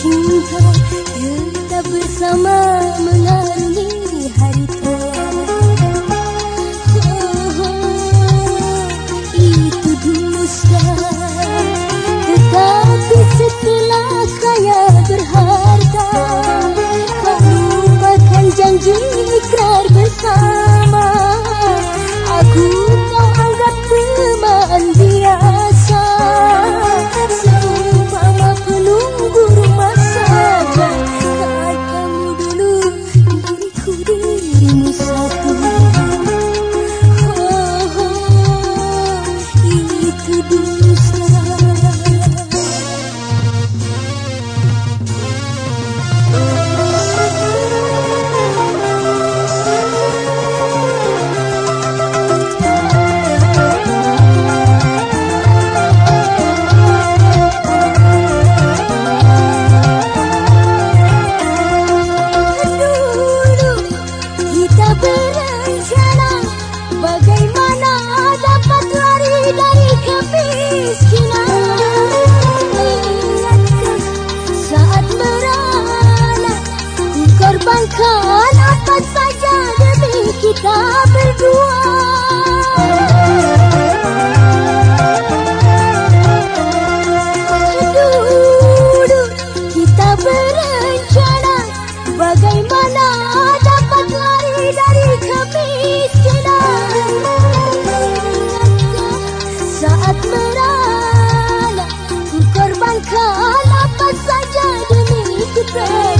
cinta kita bersama mengalami hari tua oh, oh, itu dulu tetapi setelah kaya berharta kau lupakan janji ikrar bersama. Aku kau anggap teman bagaimana dapat lari dari kemiskinan. Demi kita berdua. Merana ku korbankan apa saja demi kita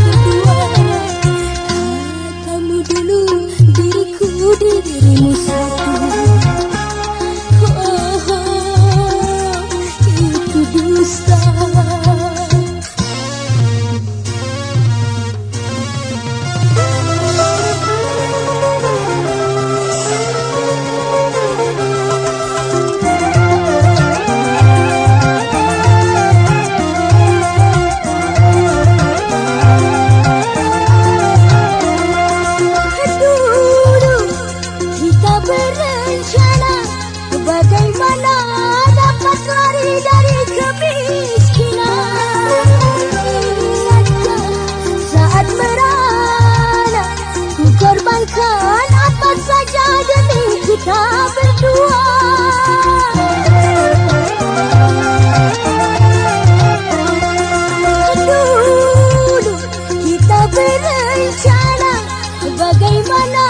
berencana bagaimana dapat lari dari kemiskinan. Saat merana ku korbankan apa saja demi kita berdua. Dulu kita berencana bagaimana